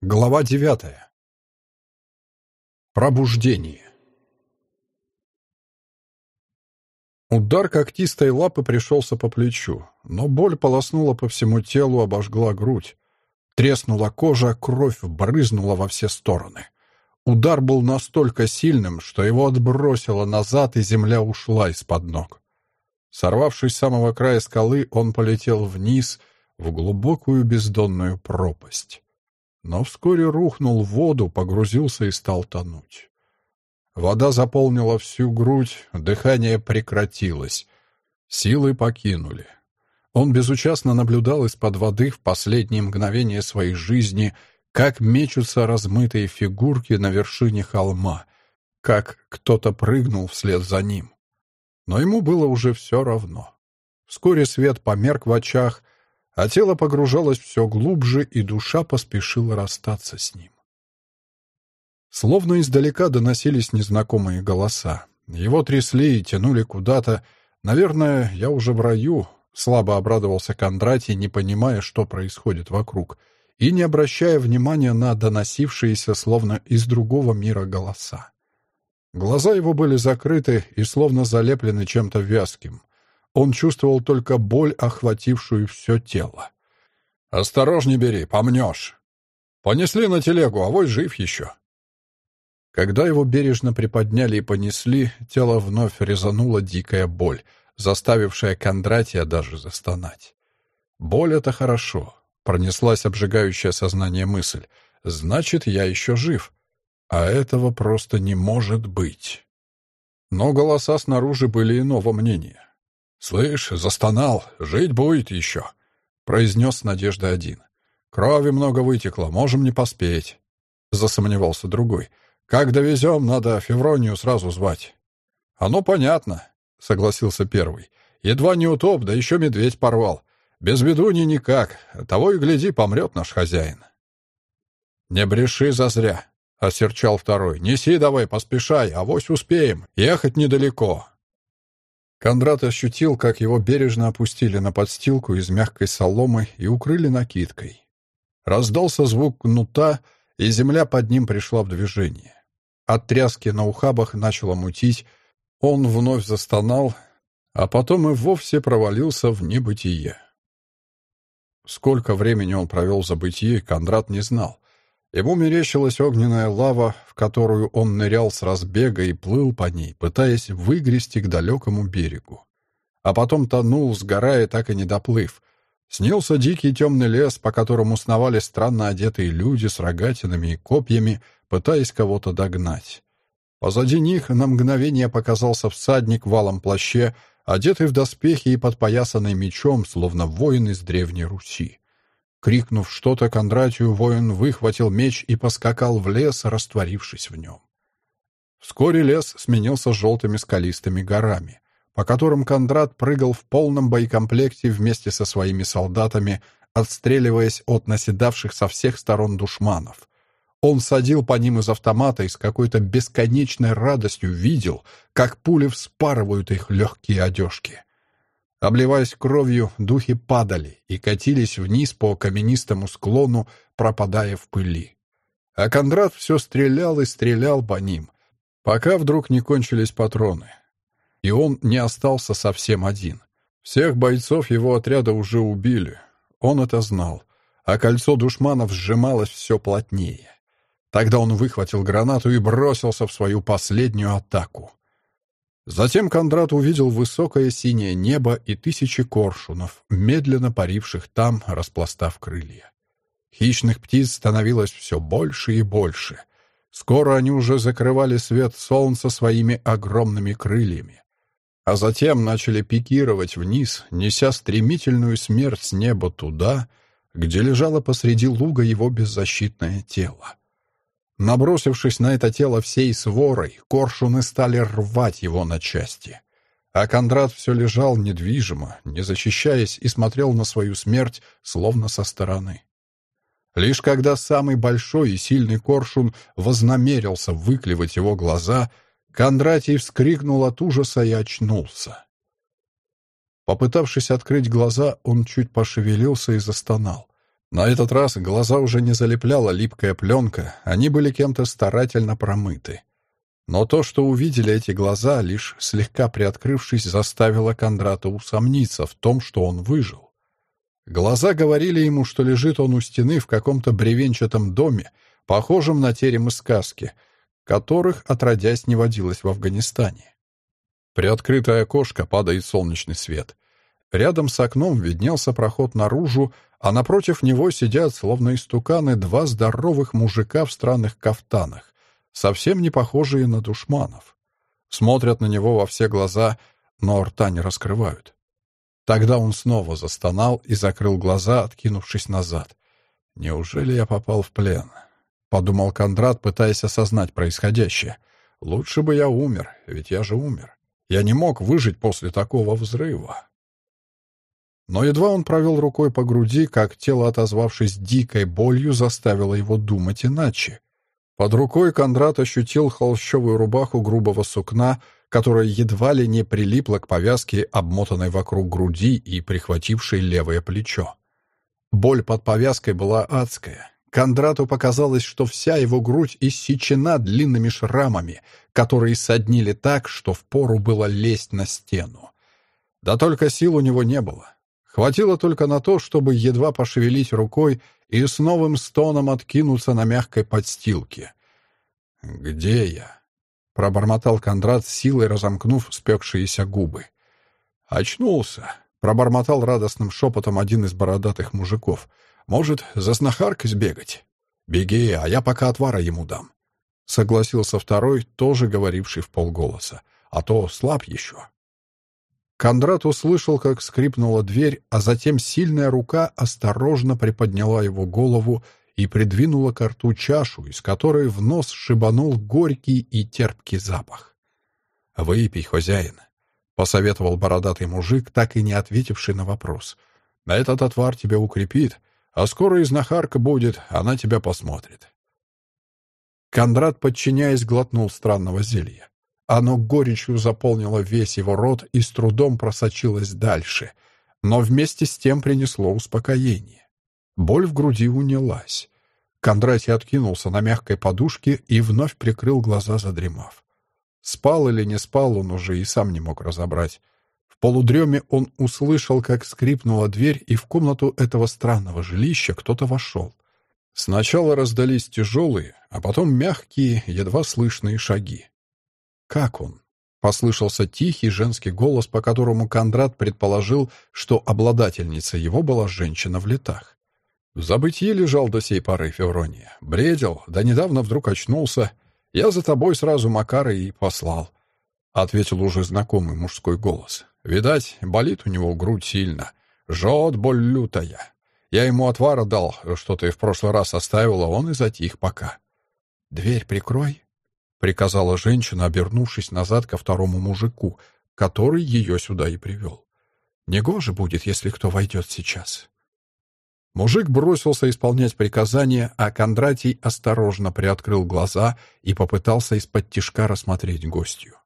Глава девятая. Пробуждение. Удар когтистой лапы пришелся по плечу, но боль полоснула по всему телу, обожгла грудь. Треснула кожа, кровь брызнула во все стороны. Удар был настолько сильным, что его отбросило назад, и земля ушла из-под ног. Сорвавшись с самого края скалы, он полетел вниз, в глубокую бездонную пропасть. Но вскоре рухнул в воду, погрузился и стал тонуть. Вода заполнила всю грудь, дыхание прекратилось. Силы покинули. Он безучастно наблюдал из-под воды в последние мгновения своей жизни, как мечутся размытые фигурки на вершине холма, как кто-то прыгнул вслед за ним. Но ему было уже все равно. Вскоре свет померк в очах, а тело погружалось все глубже, и душа поспешила расстаться с ним. Словно издалека доносились незнакомые голоса. Его трясли и тянули куда-то. Наверное, я уже в раю, слабо обрадовался Кондратий, не понимая, что происходит вокруг, и не обращая внимания на доносившиеся словно из другого мира голоса. Глаза его были закрыты и словно залеплены чем-то вязким. Он чувствовал только боль, охватившую все тело. «Осторожней бери, помнешь!» «Понесли на телегу, а вой жив еще!» Когда его бережно приподняли и понесли, тело вновь резанула дикая боль, заставившая Кондратия даже застонать. «Боль — это хорошо», — пронеслась обжигающая сознание мысль. «Значит, я еще жив. А этого просто не может быть». Но голоса снаружи были иного мнения. «Слышь, застонал, жить будет еще», — произнес с надеждой один. «Крови много вытекло, можем не поспеть», — засомневался другой. «Как довезем, надо Февронию сразу звать». «Оно понятно», — согласился первый. «Едва не утоп, да еще медведь порвал. Без ведуньи никак. Того и гляди, помрет наш хозяин». «Не бреши зазря», — осерчал второй. «Неси давай, поспешай, авось успеем. Ехать недалеко». Кондрат ощутил, как его бережно опустили на подстилку из мягкой соломы и укрыли накидкой. Раздался звук кнута, и земля под ним пришла в движение. От тряски на ухабах начало мутить, он вновь застонал, а потом и вовсе провалился в небытие. Сколько времени он провел за бытие, Кондрат не знал. Ему мерещилась огненная лава, в которую он нырял с разбега и плыл по ней, пытаясь выгрести к далекому берегу. А потом тонул, сгорая, так и не доплыв. Снился дикий темный лес, по которому сновали странно одетые люди с рогатинами и копьями — пытаясь кого-то догнать. Позади них на мгновение показался всадник в валом плаще, одетый в доспехи и подпоясанный мечом, словно воин из Древней Руси. Крикнув что-то Кондратию, воин выхватил меч и поскакал в лес, растворившись в нем. Вскоре лес сменился желтыми скалистыми горами, по которым Кондрат прыгал в полном боекомплекте вместе со своими солдатами, отстреливаясь от наседавших со всех сторон душманов. Он садил по ним из автомата и с какой-то бесконечной радостью видел, как пули вспарывают их легкие одежки. Обливаясь кровью, духи падали и катились вниз по каменистому склону, пропадая в пыли. А Кондрат все стрелял и стрелял по ним, пока вдруг не кончились патроны. И он не остался совсем один. Всех бойцов его отряда уже убили. Он это знал, а кольцо душманов сжималось все плотнее. Тогда он выхватил гранату и бросился в свою последнюю атаку. Затем Кондрат увидел высокое синее небо и тысячи коршунов, медленно паривших там, распластав крылья. Хищных птиц становилось все больше и больше. Скоро они уже закрывали свет солнца своими огромными крыльями. А затем начали пикировать вниз, неся стремительную смерть с неба туда, где лежало посреди луга его беззащитное тело. Набросившись на это тело всей сворой, коршуны стали рвать его на части. А Кондрат все лежал недвижимо, не защищаясь, и смотрел на свою смерть, словно со стороны. Лишь когда самый большой и сильный коршун вознамерился выклевать его глаза, Кондратий вскрикнул от ужаса и очнулся. Попытавшись открыть глаза, он чуть пошевелился и застонал. На этот раз глаза уже не залепляла липкая пленка, они были кем-то старательно промыты. Но то, что увидели эти глаза, лишь слегка приоткрывшись, заставило Кондрата усомниться в том, что он выжил. Глаза говорили ему, что лежит он у стены в каком-то бревенчатом доме, похожем на терем из сказки, которых, отродясь, не водилось в Афганистане. Приоткрытое окошко падает солнечный свет. Рядом с окном виднелся проход наружу, а напротив него сидят, словно истуканы, два здоровых мужика в странных кафтанах, совсем не похожие на душманов. Смотрят на него во все глаза, но рта не раскрывают. Тогда он снова застонал и закрыл глаза, откинувшись назад. «Неужели я попал в плен?» — подумал Кондрат, пытаясь осознать происходящее. «Лучше бы я умер, ведь я же умер. Я не мог выжить после такого взрыва». Но едва он провел рукой по груди, как тело, отозвавшись дикой болью, заставило его думать иначе. Под рукой Кондрат ощутил холщовую рубаху грубого сукна, которая едва ли не прилипла к повязке, обмотанной вокруг груди и прихватившей левое плечо. Боль под повязкой была адская. Кондрату показалось, что вся его грудь иссечена длинными шрамами, которые соднили так, что впору было лезть на стену. Да только сил у него не было. Хватило только на то, чтобы едва пошевелить рукой и с новым стоном откинуться на мягкой подстилке. «Где я?» — пробормотал Кондрат, силой разомкнув спекшиеся губы. «Очнулся», — пробормотал радостным шепотом один из бородатых мужиков. «Может, за снахаркой сбегать?» «Беги, а я пока отвара ему дам», — согласился второй, тоже говоривший в полголоса. «А то слаб еще». Кондрат услышал, как скрипнула дверь, а затем сильная рука осторожно приподняла его голову и придвинула к рту чашу, из которой в нос шибанул горький и терпкий запах. «Выпей, хозяин», — посоветовал бородатый мужик, так и не ответивший на вопрос. «На этот отвар тебя укрепит, а скоро и знахарка будет, она тебя посмотрит». Кондрат, подчиняясь, глотнул странного зелья. Оно горечью заполнило весь его рот и с трудом просочилось дальше, но вместе с тем принесло успокоение. Боль в груди унялась. Кондратий откинулся на мягкой подушке и вновь прикрыл глаза, задремав. Спал или не спал, он уже и сам не мог разобрать. В полудреме он услышал, как скрипнула дверь, и в комнату этого странного жилища кто-то вошел. Сначала раздались тяжелые, а потом мягкие, едва слышные шаги. «Как он?» — послышался тихий женский голос, по которому Кондрат предположил, что обладательница его была женщина в летах. В забытье лежал до сей поры Феврония. Бредил, да недавно вдруг очнулся. Я за тобой сразу Макара и послал. Ответил уже знакомый мужской голос. Видать, болит у него грудь сильно. Жжет боль лютая. Я ему отвара дал, что ты в прошлый раз оставила, он и затих пока. «Дверь прикрой», — приказала женщина, обернувшись назад ко второму мужику, который ее сюда и привел. «Негоже будет, если кто войдет сейчас». Мужик бросился исполнять приказание, а Кондратий осторожно приоткрыл глаза и попытался из-под тишка рассмотреть гостью.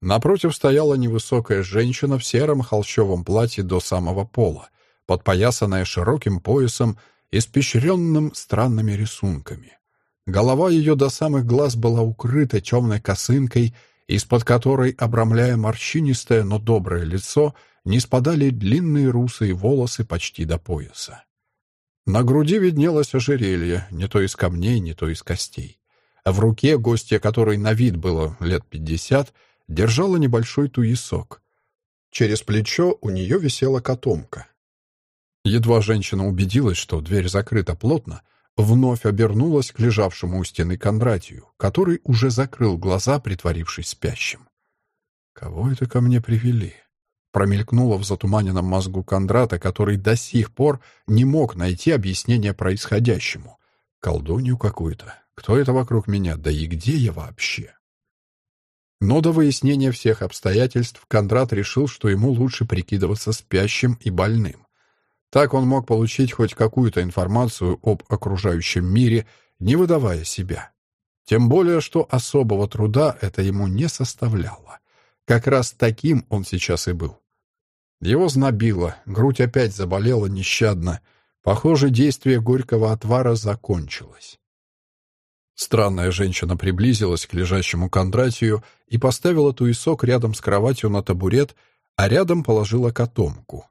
Напротив стояла невысокая женщина в сером холщовом платье до самого пола, подпоясанная широким поясом, испещренным странными рисунками. Голова ее до самых глаз была укрыта темной косынкой, из-под которой, обрамляя морщинистое, но доброе лицо, не спадали длинные русые волосы почти до пояса. На груди виднелось ожерелье, не то из камней, не то из костей. А в руке гостья, которой на вид было лет пятьдесят, держала небольшой туесок. Через плечо у нее висела котомка. Едва женщина убедилась, что дверь закрыта плотно, вновь обернулась к лежавшему у стены Кондратию, который уже закрыл глаза, притворившись спящим. «Кого это ко мне привели?» Промелькнуло в затуманенном мозгу Кондрата, который до сих пор не мог найти объяснение происходящему. «Колдунью какую-то. Кто это вокруг меня? Да и где я вообще?» Но до выяснения всех обстоятельств Кондрат решил, что ему лучше прикидываться спящим и больным. Так он мог получить хоть какую-то информацию об окружающем мире, не выдавая себя. Тем более, что особого труда это ему не составляло. Как раз таким он сейчас и был. Его знобило, грудь опять заболела нещадно. Похоже, действие горького отвара закончилось. Странная женщина приблизилась к лежащему Кондратию и поставила туесок рядом с кроватью на табурет, а рядом положила котомку.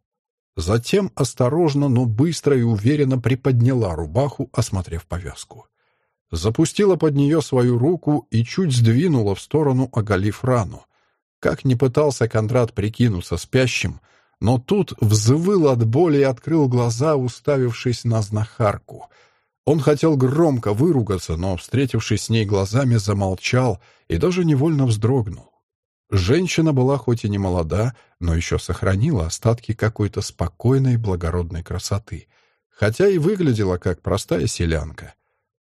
Затем осторожно, но быстро и уверенно приподняла рубаху, осмотрев повязку. Запустила под нее свою руку и чуть сдвинула в сторону, оголив рану. Как не пытался Кондрат прикинуться спящим, но тут взвыл от боли и открыл глаза, уставившись на знахарку. Он хотел громко выругаться, но, встретившись с ней глазами, замолчал и даже невольно вздрогнул. Женщина была хоть и не молода, но еще сохранила остатки какой-то спокойной благородной красоты, хотя и выглядела как простая селянка.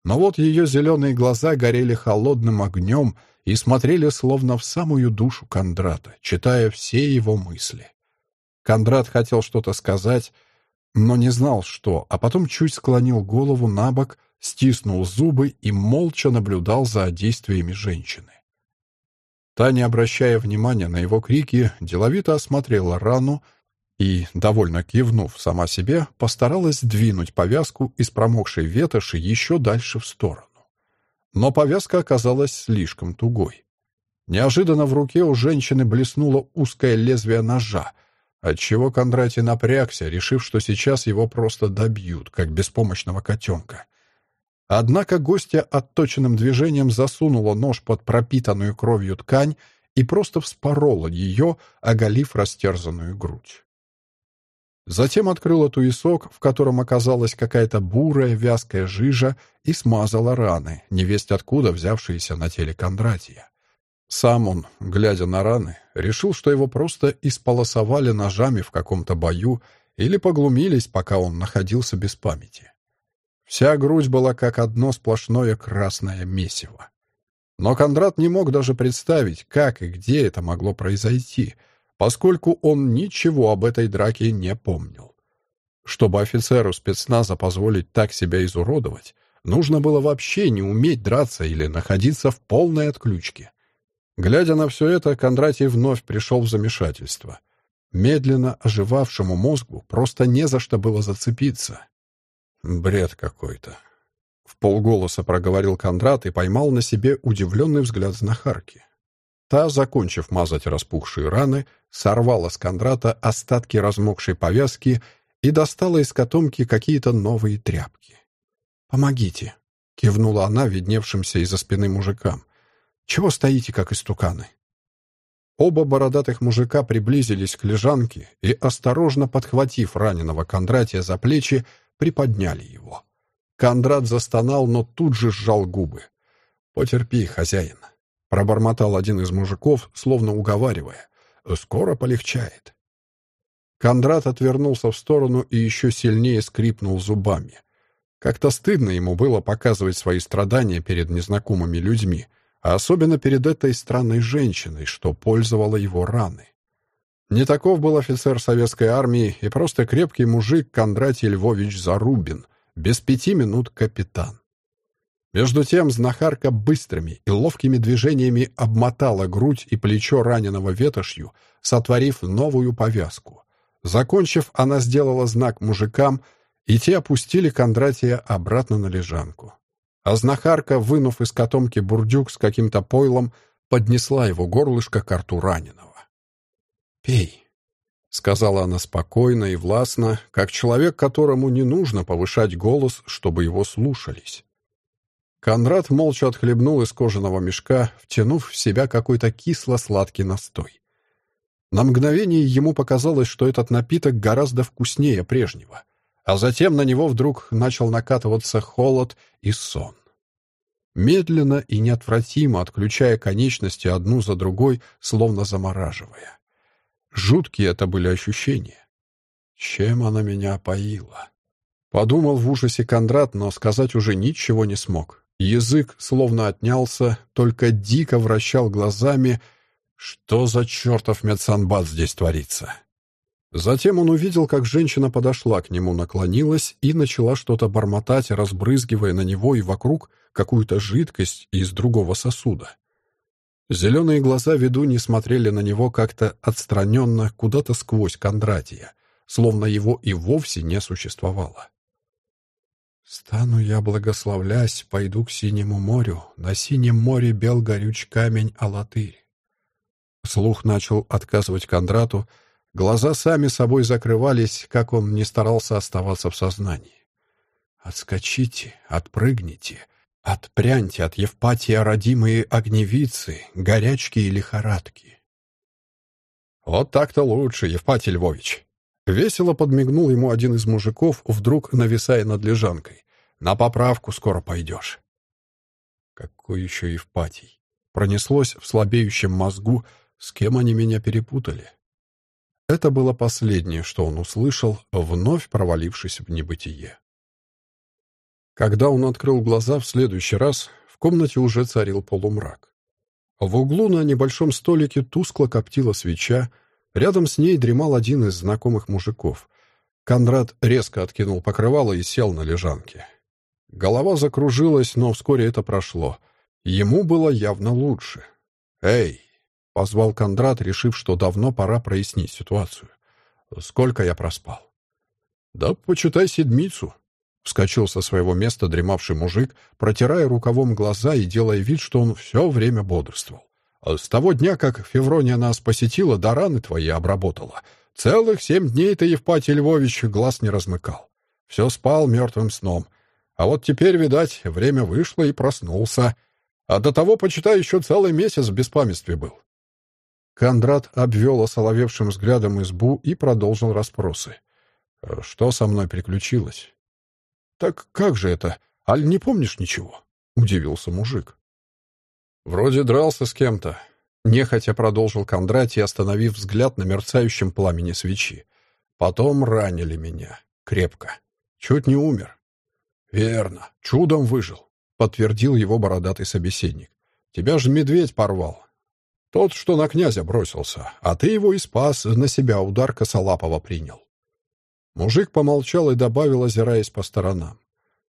Но вот ее зеленые глаза горели холодным огнем и смотрели словно в самую душу Кондрата, читая все его мысли. Кондрат хотел что-то сказать, но не знал, что, а потом чуть склонил голову на бок, стиснул зубы и молча наблюдал за действиями женщины. Та, не обращая внимания на его крики, деловито осмотрела рану и, довольно кивнув сама себе, постаралась сдвинуть повязку из промокшей ветоши еще дальше в сторону. Но повязка оказалась слишком тугой. Неожиданно в руке у женщины блеснуло узкое лезвие ножа, отчего Кондратий напрягся, решив, что сейчас его просто добьют, как беспомощного котенка — Однако гостья отточенным движением засунула нож под пропитанную кровью ткань и просто вспорола ее, оголив растерзанную грудь. Затем открыла туесок, в котором оказалась какая-то бурая вязкая жижа, и смазала раны, невесть откуда взявшиеся на теле Кондратия. Сам он, глядя на раны, решил, что его просто исполосовали ножами в каком-то бою или поглумились, пока он находился без памяти. Вся грудь была как одно сплошное красное месиво. Но Кондрат не мог даже представить, как и где это могло произойти, поскольку он ничего об этой драке не помнил. Чтобы офицеру спецназа позволить так себя изуродовать, нужно было вообще не уметь драться или находиться в полной отключке. Глядя на все это, Кондратий вновь пришел в замешательство. Медленно оживавшему мозгу просто не за что было зацепиться. Бред какой-то. В полголоса проговорил Кондрат и поймал на себе удивленный взгляд знахарки. Та, закончив мазать распухшие раны, сорвала с Кондрата остатки размокшей повязки и достала из котомки какие-то новые тряпки. «Помогите», — кивнула она видневшимся из-за спины мужикам. «Чего стоите, как истуканы?» Оба бородатых мужика приблизились к лежанке и, осторожно подхватив раненого Кондратия за плечи, приподняли его. Кондрат застонал, но тут же сжал губы. «Потерпи, хозяин», — пробормотал один из мужиков, словно уговаривая. «Скоро полегчает». Кондрат отвернулся в сторону и еще сильнее скрипнул зубами. Как-то стыдно ему было показывать свои страдания перед незнакомыми людьми, а особенно перед этой странной женщиной, что пользовала его раны. Не таков был офицер советской армии и просто крепкий мужик Кондратий Львович Зарубин, без пяти минут капитан. Между тем знахарка быстрыми и ловкими движениями обмотала грудь и плечо раненого ветошью, сотворив новую повязку. Закончив, она сделала знак мужикам, и те опустили Кондратия обратно на лежанку. А знахарка, вынув из котомки бурдюк с каким-то пойлом, поднесла его горлышко к рту раненого. «Пей», — сказала она спокойно и властно, как человек, которому не нужно повышать голос, чтобы его слушались. Конрад молча отхлебнул из кожаного мешка, втянув в себя какой-то кисло-сладкий настой. На мгновение ему показалось, что этот напиток гораздо вкуснее прежнего, а затем на него вдруг начал накатываться холод и сон. Медленно и неотвратимо отключая конечности одну за другой, словно замораживая. Жуткие это были ощущения. Чем она меня опоила? Подумал в ужасе Кондрат, но сказать уже ничего не смог. Язык словно отнялся, только дико вращал глазами. Что за чертов медсанбат здесь творится? Затем он увидел, как женщина подошла к нему, наклонилась и начала что-то бормотать, разбрызгивая на него и вокруг какую-то жидкость из другого сосуда. Зеленые глаза ведуньи смотрели на него как-то отстраненно, куда-то сквозь Кондратия, словно его и вовсе не существовало. «Стану я, благословлясь, пойду к синему морю, на синем море бел горюч камень Алатырь». Слух начал отказывать Кондрату, глаза сами собой закрывались, как он не старался оставаться в сознании. «Отскочите, отпрыгните, отпряньте от Евпатия родимые огневицы, горячки и лихорадки». «Вот так-то лучше, Евпатий Львович», Весело подмигнул ему один из мужиков, вдруг нависая над лежанкой. «На поправку скоро пойдешь». Какой еще Евпатий? Пронеслось в слабеющем мозгу, с кем они меня перепутали. Это было последнее, что он услышал, вновь провалившись в небытие. Когда он открыл глаза в следующий раз, в комнате уже царил полумрак. В углу на небольшом столике тускло коптила свеча, Рядом с ней дремал один из знакомых мужиков. Конрад резко откинул покрывало и сел на лежанке. Голова закружилась, но вскоре это прошло. Ему было явно лучше. «Эй!» — позвал Кондрат, решив, что давно пора прояснить ситуацию. «Сколько я проспал?» «Да почитай седмицу», — вскочил со своего места дремавший мужик, протирая рукавом глаза и делая вид, что он все время бодрствовал. А с того дня, как Феврония нас посетила, да раны твои обработала. Целых семь дней ты, Евпатий Львович, глаз не размыкал. Все спал мертвым сном. А вот теперь, видать, время вышло и проснулся. А до того, почитай, еще целый месяц в беспамятстве был. Кондрат обвел осоловевшим взглядом избу и продолжил расспросы. «Что со мной приключилось?» «Так как же это? Аль не помнишь ничего?» — удивился мужик. «Вроде дрался с кем-то», — нехотя продолжил Кондратий, остановив взгляд на мерцающем пламени свечи. «Потом ранили меня. Крепко. Чуть не умер». «Верно. Чудом выжил», — подтвердил его бородатый собеседник. «Тебя же медведь порвал. Тот, что на князя бросился, а ты его и спас, на себя удар косолапого принял». Мужик помолчал и добавил, озираясь по сторонам.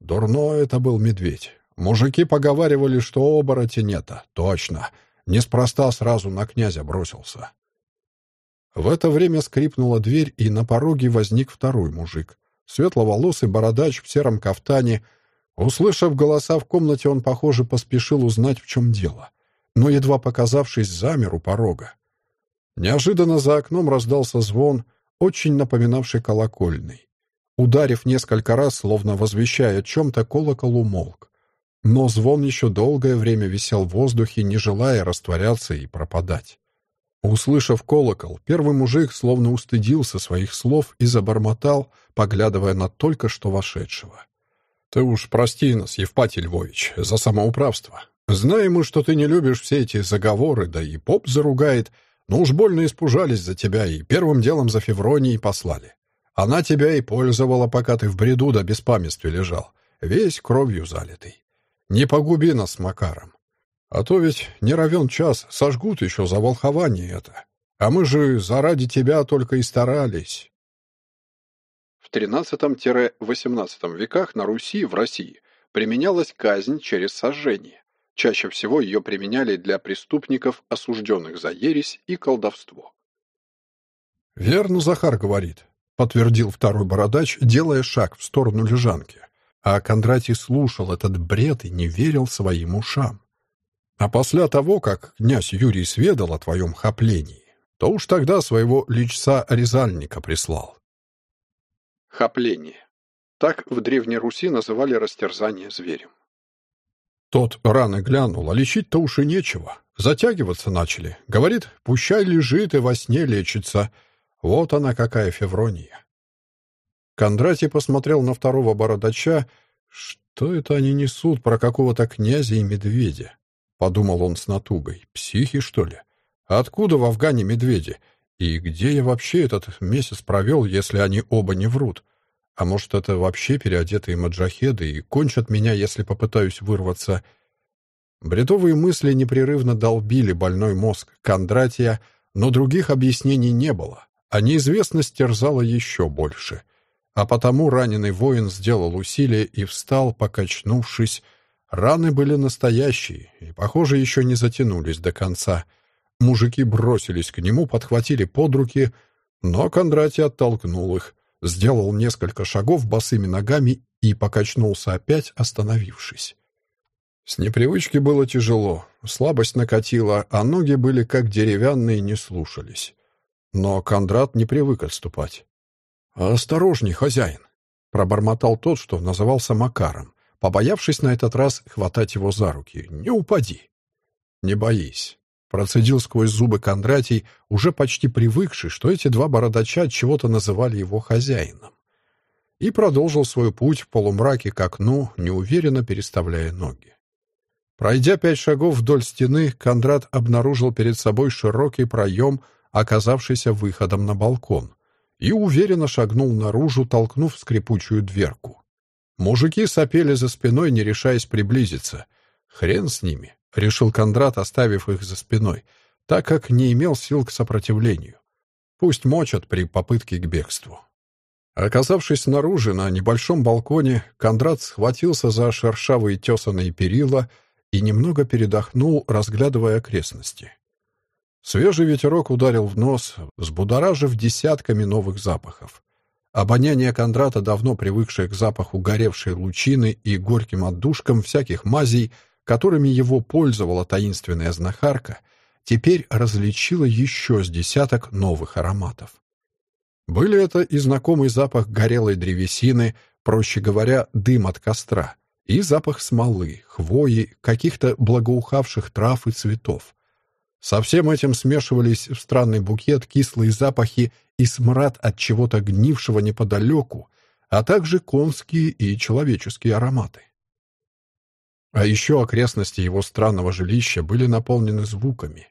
«Дурной это был медведь. Мужики поговаривали, что оборотень это. Точно. Неспроста сразу на князя бросился. В это время скрипнула дверь, и на пороге возник второй мужик. Светловолосый бородач в сером кафтане. Услышав голоса в комнате, он, похоже, поспешил узнать, в чем дело. Но, едва показавшись, замер у порога. Неожиданно за окном раздался звон, очень напоминавший колокольный. Ударив несколько раз, словно возвещая о чем-то, колокол умолк. Но звон еще долгое время висел в воздухе, не желая растворяться и пропадать. Услышав колокол, первый мужик словно устыдился своих слов и забормотал, поглядывая на только что вошедшего. «Ты уж прости нас, Евпатий Львович, за самоуправство. Знаем мы, что ты не любишь все эти заговоры, да и поп заругает, но уж больно испужались за тебя и первым делом за Февронией послали. Она тебя и пользовала, пока ты в бреду да беспамятстве лежал, весь кровью залитый. Не погуби нас, Макаром. А то ведь не равен час, сожгут еще за волхование это. А мы же заради тебя только и старались. В XIII-XVIII веках на Руси, в России, применялась казнь через сожжение. Чаще всего ее применяли для преступников, осужденных за ересь и колдовство. «Верно Захар говорит», — подтвердил второй бородач, делая шаг в сторону лежанки. А Кондратий слушал этот бред и не верил своим ушам. А после того, как князь Юрий сведал о твоем хаплении, то уж тогда своего личца-резальника прислал. Хапление. Так в Древней Руси называли растерзание зверем. Тот рано глянул, а лечить-то уж и нечего. Затягиваться начали. Говорит, пущай лежит и во сне лечится. Вот она какая феврония. Кондратий посмотрел на второго бородача. «Что это они несут про какого-то князя и медведя?» Подумал он с натугой. «Психи, что ли? Откуда в Афгане медведи? И где я вообще этот месяц провел, если они оба не врут? А может, это вообще переодетые маджахеды и кончат меня, если попытаюсь вырваться?» Бредовые мысли непрерывно долбили больной мозг Кондратия, но других объяснений не было. а неизвестность терзала еще больше. А потому раненый воин сделал усилие и встал, покачнувшись. Раны были настоящие и, похоже, еще не затянулись до конца. Мужики бросились к нему, подхватили под руки, но Кондратий оттолкнул их, сделал несколько шагов босыми ногами и покачнулся опять, остановившись. С непривычки было тяжело, слабость накатила, а ноги были как деревянные не слушались. Но Кондрат не привык отступать. «Осторожней, хозяин!» — пробормотал тот, что назывался Макаром, побоявшись на этот раз хватать его за руки. «Не упади!» «Не боись!» — процедил сквозь зубы Кондратий, уже почти привыкший, что эти два бородача чего-то называли его хозяином. И продолжил свой путь в полумраке к окну, неуверенно переставляя ноги. Пройдя пять шагов вдоль стены, Кондрат обнаружил перед собой широкий проем, оказавшийся выходом на балкон, и уверенно шагнул наружу, толкнув скрипучую дверку. Мужики сопели за спиной, не решаясь приблизиться. «Хрен с ними», — решил Кондрат, оставив их за спиной, так как не имел сил к сопротивлению. Пусть мочат при попытке к бегству. Оказавшись снаружи, на небольшом балконе, Кондрат схватился за шершавые тесаные перила — и немного передохнул, разглядывая окрестности. Свежий ветерок ударил в нос, взбудоражив десятками новых запахов. Обоняние Кондрата, давно привыкшее к запаху горевшей лучины и горьким отдушкам всяких мазей, которыми его пользовала таинственная знахарка, теперь различило еще с десяток новых ароматов. Были это и знакомый запах горелой древесины, проще говоря, дым от костра, и запах смолы, хвои, каких-то благоухавших трав и цветов. Со всем этим смешивались в странный букет кислые запахи и смрад от чего-то гнившего неподалеку, а также конские и человеческие ароматы. А еще окрестности его странного жилища были наполнены звуками.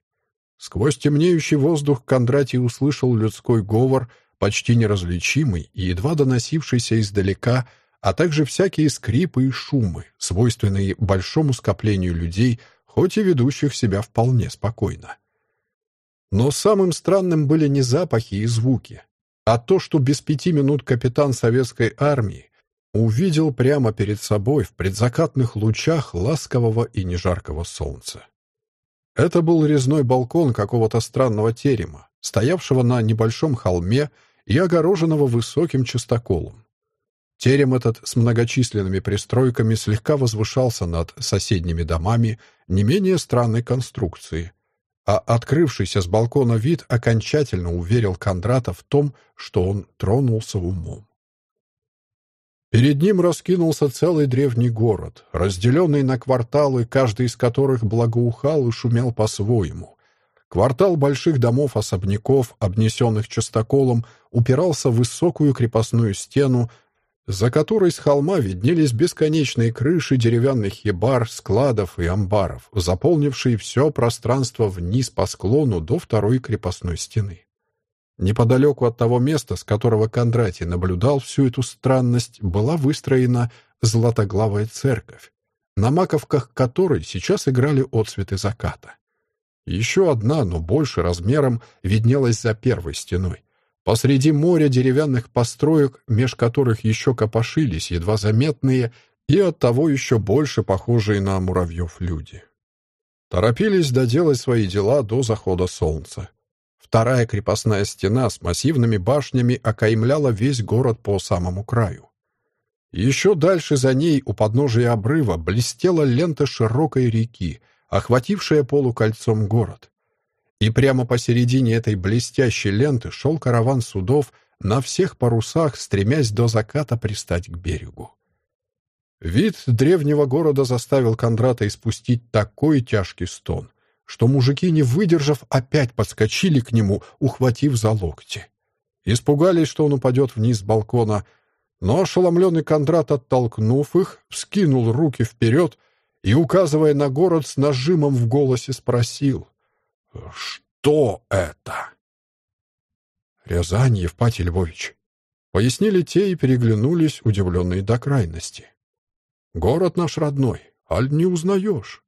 Сквозь темнеющий воздух Кондратий услышал людской говор, почти неразличимый и едва доносившийся издалека, а также всякие скрипы и шумы, свойственные большому скоплению людей, хоть и ведущих себя вполне спокойно. Но самым странным были не запахи и звуки, а то, что без пяти минут капитан советской армии увидел прямо перед собой в предзакатных лучах ласкового и нежаркого солнца. Это был резной балкон какого-то странного терема, стоявшего на небольшом холме и огороженного высоким частоколом. Терем этот с многочисленными пристройками слегка возвышался над соседними домами не менее странной конструкции, а открывшийся с балкона вид окончательно уверил Кондрата в том, что он тронулся умом. Перед ним раскинулся целый древний город, разделенный на кварталы, каждый из которых благоухал и шумел по-своему. Квартал больших домов-особняков, обнесенных частоколом, упирался в высокую крепостную стену, за которой с холма виднелись бесконечные крыши деревянных хибар, складов и амбаров, заполнившие все пространство вниз по склону до второй крепостной стены. Неподалеку от того места, с которого Кондратий наблюдал всю эту странность, была выстроена златоглавая церковь, на маковках которой сейчас играли отцветы заката. Еще одна, но больше размером, виднелась за первой стеной. Посреди моря деревянных построек, меж которых еще копошились едва заметные и оттого еще больше похожие на муравьев люди. Торопились доделать свои дела до захода солнца. Вторая крепостная стена с массивными башнями окаймляла весь город по самому краю. Еще дальше за ней, у подножия обрыва, блестела лента широкой реки, охватившая полукольцом город. И прямо посередине этой блестящей ленты шел караван судов на всех парусах, стремясь до заката пристать к берегу. Вид древнего города заставил Кондрата испустить такой тяжкий стон, что мужики, не выдержав, опять подскочили к нему, ухватив за локти. Испугались, что он упадет вниз с балкона, но ошеломленный Кондрат, оттолкнув их, вскинул руки вперед и, указывая на город, с нажимом в голосе спросил — «Что это?» «Рязань, Евпатий Львович», — пояснили те и переглянулись, удивленные до крайности. «Город наш родной, аль не узнаешь?»